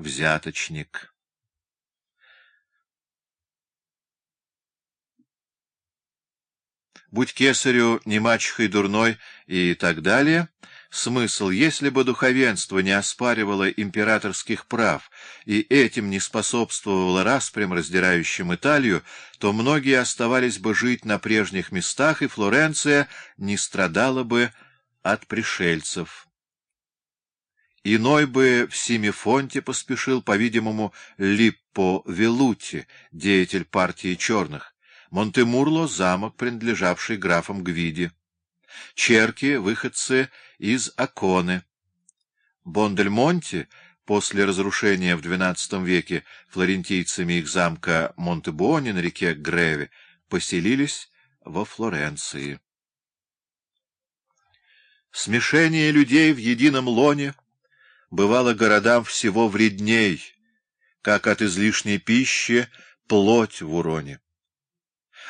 взяточник. Будь кесарю не мачехой дурной и так далее — Смысл, если бы духовенство не оспаривало императорских прав и этим не способствовало распрям, раздирающим Италию, то многие оставались бы жить на прежних местах, и Флоренция не страдала бы от пришельцев. Иной бы в Симифонте поспешил, по-видимому, Липпо Велути, деятель партии черных, Монтемурло — замок, принадлежавший графам Гвиди. Черки — выходцы из Аконы. Бондельмонти после разрушения в XII веке флорентийцами их замка Монтебуони на реке Греве поселились во Флоренции. Смешение людей в едином лоне бывало городам всего вредней, как от излишней пищи плоть в уроне.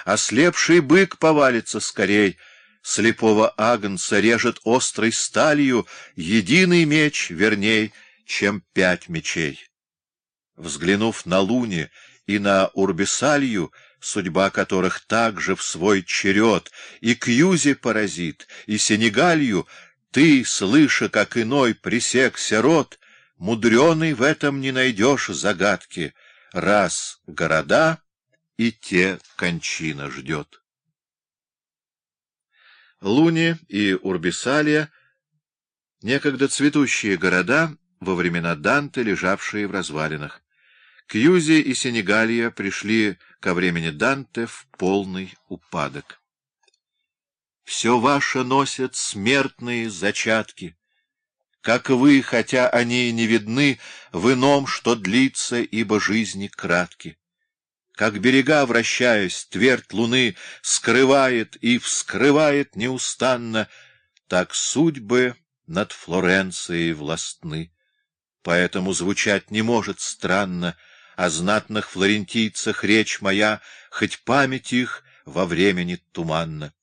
Ослепший бык повалится скорей — слепого агнца режет острой сталью единый меч верней, чем пять мечей. Взглянув на Луни и на Урбисалью, судьба которых также в свой черед, и Кьюзи поразит, и Сенегалью, ты, слыша, как иной пресекся рот, мудреный в этом не найдешь загадки, раз города и те кончина ждет. Луни и Урбисалия — некогда цветущие города, во времена Данте, лежавшие в развалинах. Кьюзи и Сенегалия пришли ко времени Данте в полный упадок. Все ваше носят смертные зачатки, как вы, хотя они и не видны, в ином, что длится, ибо жизни кратки. Как берега, вращаясь, твердь луны скрывает и вскрывает неустанно, так судьбы над Флоренцией властны. Поэтому звучать не может странно о знатных флорентийцах речь моя, хоть память их во времени туманна.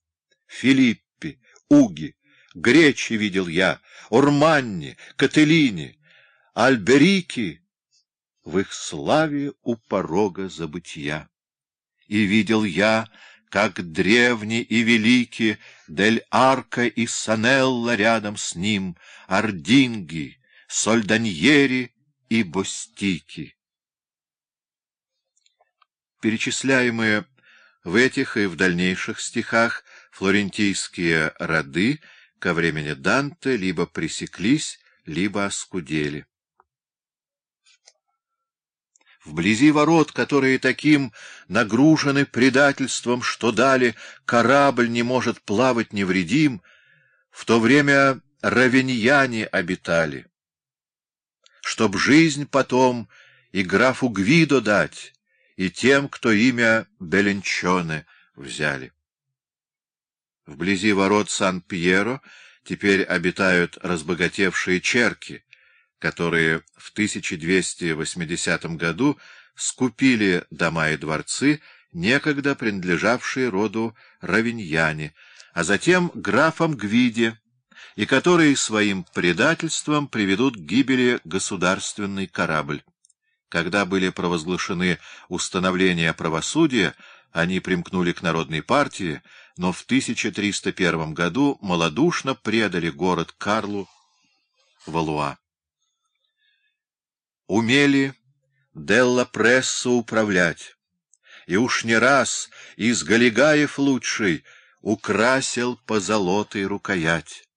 Филиппи, Уги, Гречи видел я, Урманни, Кателини, Альберики — в их славе у порога забытия. И видел я, как древний и великий Дель Арка и Санелла рядом с ним, Ординги, Сольданьери и Бостики. Перечисляемые в этих и в дальнейших стихах флорентийские роды ко времени Данте либо пресеклись, либо оскудели. Вблизи ворот, которые таким нагружены предательством, что дали корабль не может плавать невредим, в то время равеньяне обитали. Чтоб жизнь потом и графу Гвидо дать, и тем, кто имя Беленчоне взяли. Вблизи ворот Сан-Пьеро теперь обитают разбогатевшие черки, которые в 1280 году скупили дома и дворцы, некогда принадлежавшие роду Равиньяне, а затем графам Гвиде, и которые своим предательством приведут к гибели государственный корабль. Когда были провозглашены установления правосудия, они примкнули к народной партии, но в 1301 году малодушно предали город Карлу Валуа умели Делла Прессу управлять, и уж не раз из Галигаев лучший украсил позолотой рукоять.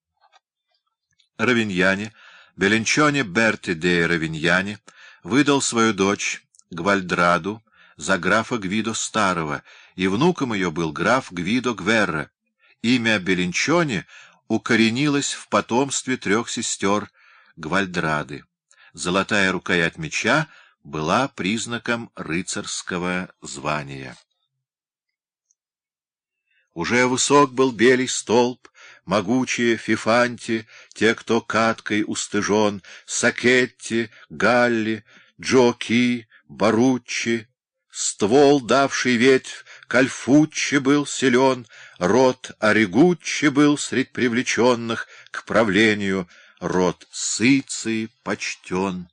Равиньяне, Беленчоне Берти де Равиньяне, выдал свою дочь Гвальдраду за графа Гвидо Старого, и внуком ее был граф Гвидо Гверра. Имя Беленчоне укоренилось в потомстве трех сестер Гвальдрады золотая рукоять меча была признаком рыцарского звания. Уже высок был белый столб, могучие Фифанти, те, кто каткой устыжен, Сакетти, Галли, Джоки, Баруччи, ствол, давший ветвь, Кальфуччи был силен, род Оригуччи был средь привлеченных к правлению, род Сыции почтен.